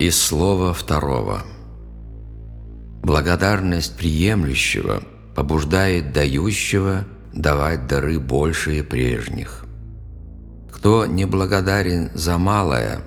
Из слова второго. Благодарность приемлющего побуждает дающего давать дары большие прежних. Кто не благодарен за малое,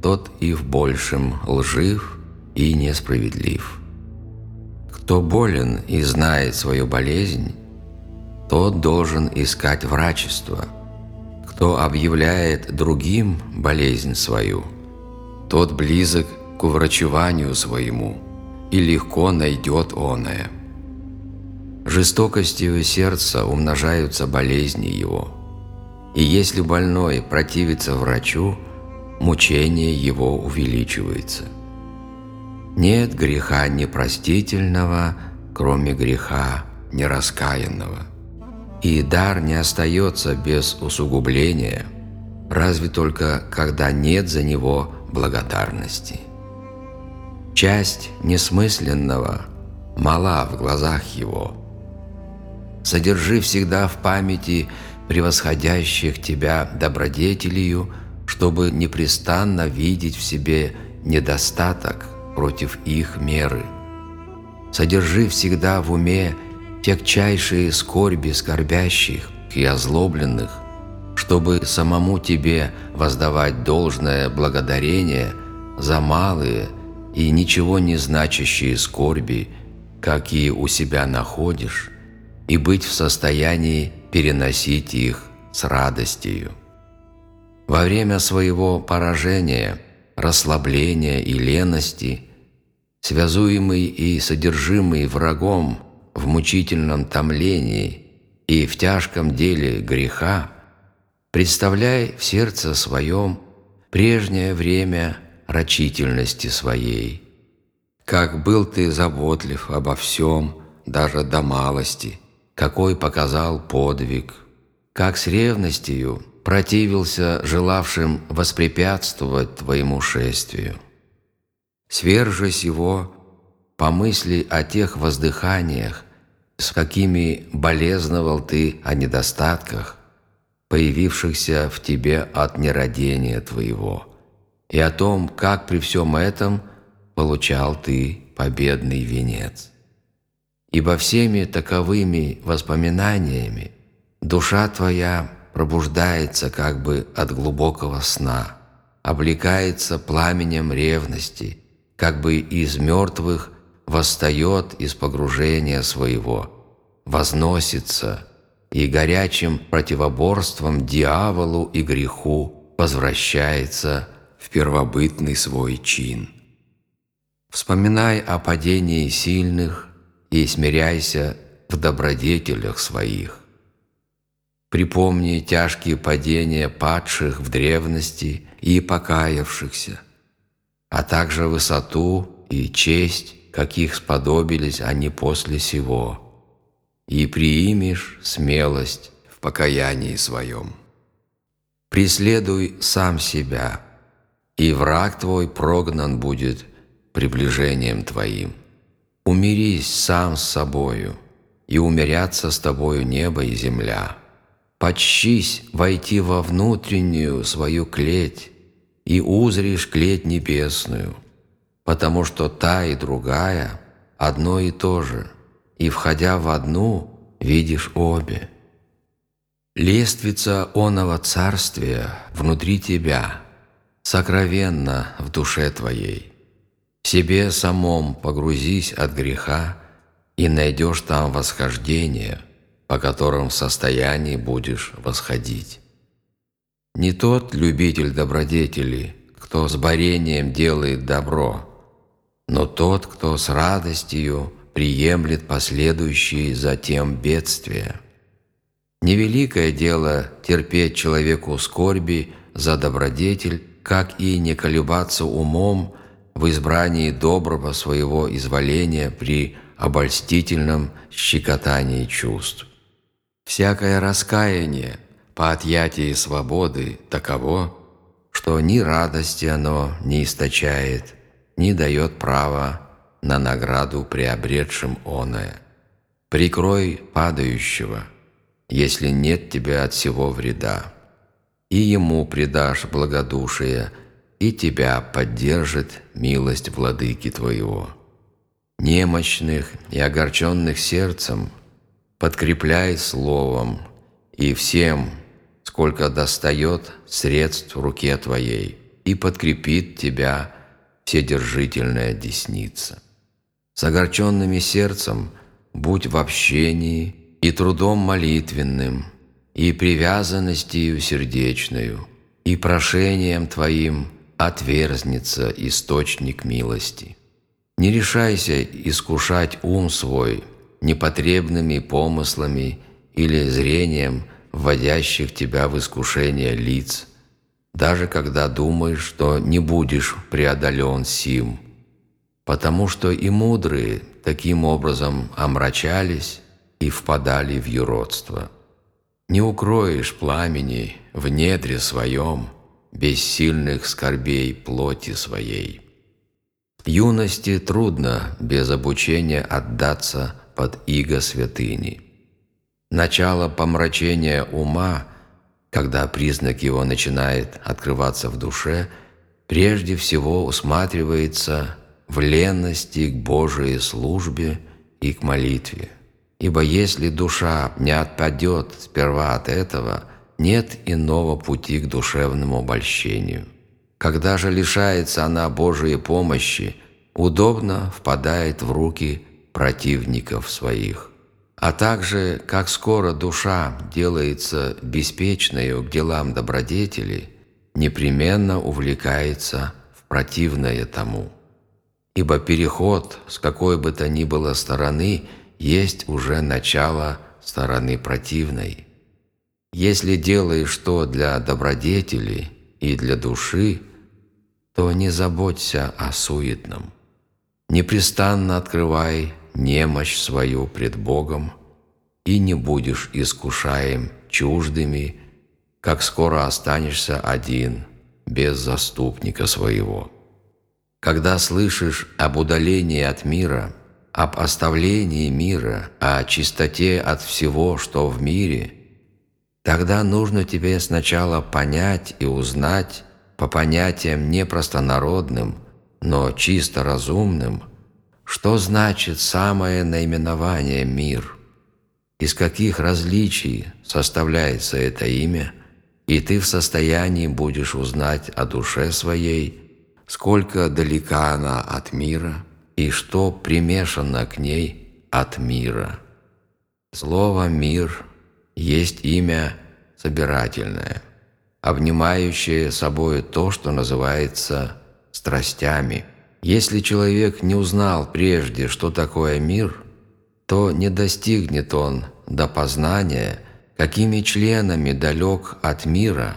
тот и в большем лжив и несправедлив. Кто болен и знает свою болезнь, тот должен искать врачество. Кто объявляет другим болезнь свою, тот близок к уврачеванию своему и легко найдет оное. Жестокостью сердца умножаются болезни его, и если больной противится врачу, мучение его увеличивается. Нет греха непростительного, кроме греха нераскаянного. И дар не остается без усугубления, разве только когда нет за него благодарности. Часть несмысленного мала в глазах его. Содержи всегда в памяти превосходящих тебя добродетелью, чтобы непрестанно видеть в себе недостаток против их меры. Содержи всегда в уме тягчайшие скорби скорбящих и озлобленных, чтобы самому тебе воздавать должное благодарение за малые и ничего не значащие скорби, какие у себя находишь, и быть в состоянии переносить их с радостью. Во время своего поражения, расслабления и лености, связуемый и содержимый врагом в мучительном томлении и в тяжком деле греха, представляй в сердце своем прежнее время рачительности своей. Как был ты заботлив обо всем, даже до малости, какой показал подвиг, как с ревностью противился желавшим воспрепятствовать твоему шествию. Свержись его, помысли о тех воздыханиях, с какими болезновал ты о недостатках, появившихся в тебе от нерадения твоего, и о том, как при всем этом получал ты победный венец. Ибо всеми таковыми воспоминаниями душа твоя пробуждается как бы от глубокого сна, облекается пламенем ревности, как бы из мертвых восстает из погружения своего, возносится и горячим противоборством дьяволу и греху возвращается в первобытный свой чин. Вспоминай о падении сильных и смиряйся в добродетелях своих. Припомни тяжкие падения падших в древности и покаявшихся, а также высоту и честь, каких сподобились они после сего, и приимешь смелость в покаянии своем. Преследуй сам себя, и враг твой прогнан будет приближением твоим. Умирись сам с собою, и умирятся с тобою небо и земля. Почись войти во внутреннюю свою клеть, и узришь клеть небесную, потому что та и другая одно и то же, и, входя в одну, видишь обе. Лествица оного царствия внутри тебя, сокровенно в душе твоей. В себе самом погрузись от греха, и найдешь там восхождение – по которым в состоянии будешь восходить. Не тот любитель добродетели, кто с борением делает добро, но тот, кто с радостью приемлет последующие затем бедствия. Невеликое дело терпеть человеку скорби за добродетель, как и не колебаться умом в избрании доброго своего изволения при обольстительном щекотании чувств. Всякое раскаяние по отъятии свободы таково, что ни радости оно не источает, ни дает право на награду приобретшим оное. Прикрой падающего, если нет тебя от всего вреда, и ему предашь благодушие, и тебя поддержит милость владыки твоего. Немощных и огорченных сердцем подкрепляй словом и всем, сколько достает средств в руке твоей, и подкрепит тебя вседержительная десница. С огорченными сердцем будь в общении и трудом молитвенным, и привязанностью сердечную, и прошением твоим отверзнется источник милости. Не решайся искушать ум свой непотребными помыслами или зрением вводящих тебя в искушение лиц, даже когда думаешь, что не будешь преодолен сим, потому что и мудрые таким образом омрачались и впадали в юродство. Не укроешь пламени в недре своем, без сильных скорбей плоти своей. Юности трудно без обучения отдаться под иго святыни. Начало помрачения ума, когда признак его начинает открываться в душе, прежде всего усматривается в ленности к Божией службе и к молитве. Ибо если душа не отпадет сперва от этого, нет иного пути к душевному обольщению – когда же лишается она Божией помощи, удобно впадает в руки противников своих. А также, как скоро душа делается беспечною к делам добродетели, непременно увлекается в противное тому. Ибо переход с какой бы то ни было стороны есть уже начало стороны противной. Если делаешь что для добродетели и для души, то не заботься о суетном. Непрестанно открывай немощь свою пред Богом, и не будешь искушаем чуждыми, как скоро останешься один, без заступника своего. Когда слышишь об удалении от мира, об оставлении мира, о чистоте от всего, что в мире, тогда нужно тебе сначала понять и узнать, по понятиям не простонародным, но чисто разумным, что значит самое наименование «мир», из каких различий составляется это имя, и ты в состоянии будешь узнать о душе своей, сколько далека она от мира и что примешано к ней от мира. Слово «мир» есть имя собирательное – обнимающее собой то, что называется страстями. Если человек не узнал прежде, что такое мир, то не достигнет он до познания, какими членами далек от мира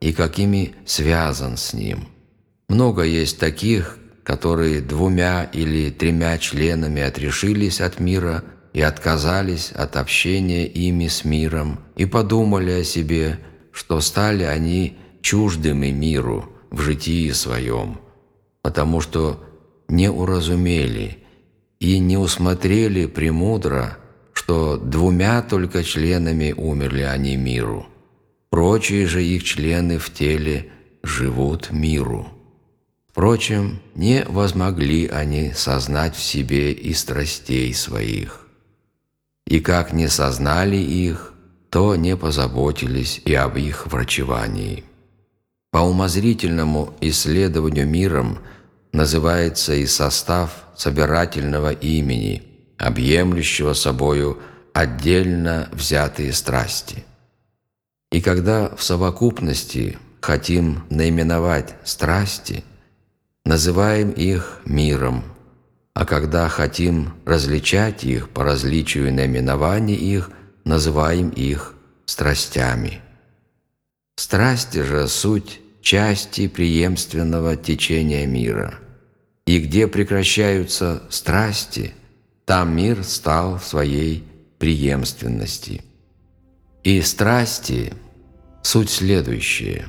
и какими связан с ним. Много есть таких, которые двумя или тремя членами отрешились от мира и отказались от общения ими с миром и подумали о себе – что стали они чуждыми миру в житии своем, потому что не уразумели и не усмотрели премудро, что двумя только членами умерли они миру. Прочие же их члены в теле живут миру. Впрочем, не возмогли они сознать в себе и страстей своих. И как не сознали их, то не позаботились и об их врачевании. По умозрительному исследованию миром называется и состав собирательного имени, объемлющего собою отдельно взятые страсти. И когда в совокупности хотим наименовать страсти, называем их миром, а когда хотим различать их по различию наименований их, называем их страстями. Страсти же – суть части преемственного течения мира. И где прекращаются страсти, там мир стал в своей преемственности. И страсти – суть следующие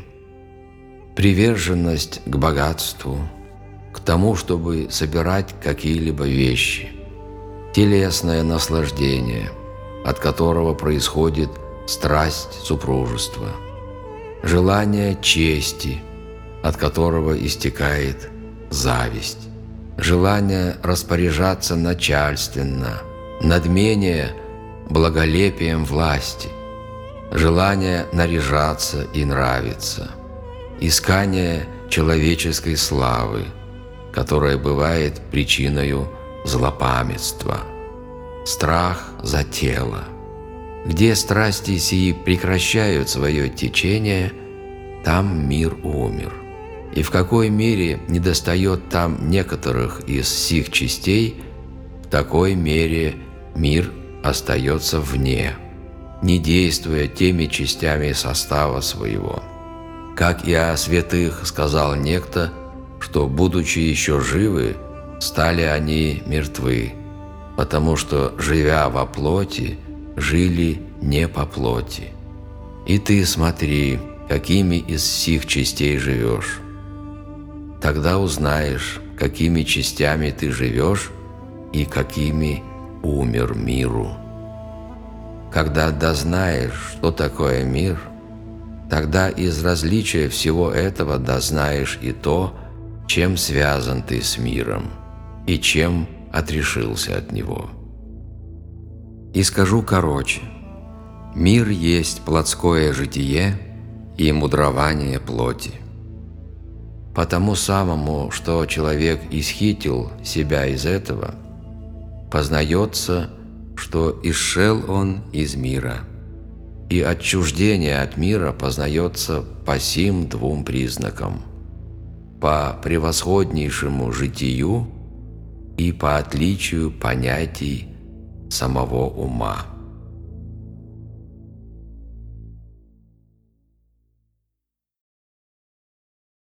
– приверженность к богатству, к тому, чтобы собирать какие-либо вещи, телесное наслаждение – от которого происходит страсть супружества, желание чести, от которого истекает зависть, желание распоряжаться начальственно, надмение благолепием власти, желание наряжаться и нравиться, искание человеческой славы, которая бывает причиною злопамятства, страх за тело. Где страсти сии прекращают свое течение, там мир умер. И в какой мере недостает там некоторых из сих частей, в такой мере мир остается вне, не действуя теми частями состава своего. Как и о святых сказал некто, что, будучи еще живы, стали они мертвы, потому что, живя во плоти, жили не по плоти. И ты смотри, какими из сих частей живешь. Тогда узнаешь, какими частями ты живешь и какими умер миру. Когда дознаешь, что такое мир, тогда из различия всего этого дознаешь и то, чем связан ты с миром и чем отрешился от него. И скажу короче, мир есть плотское житие и мудрование плоти. По тому самому, что человек исхитил себя из этого, познается, что исшел он из мира, и отчуждение от мира познается по сим двум признакам – по превосходнейшему житию и по отличию понятий самого ума.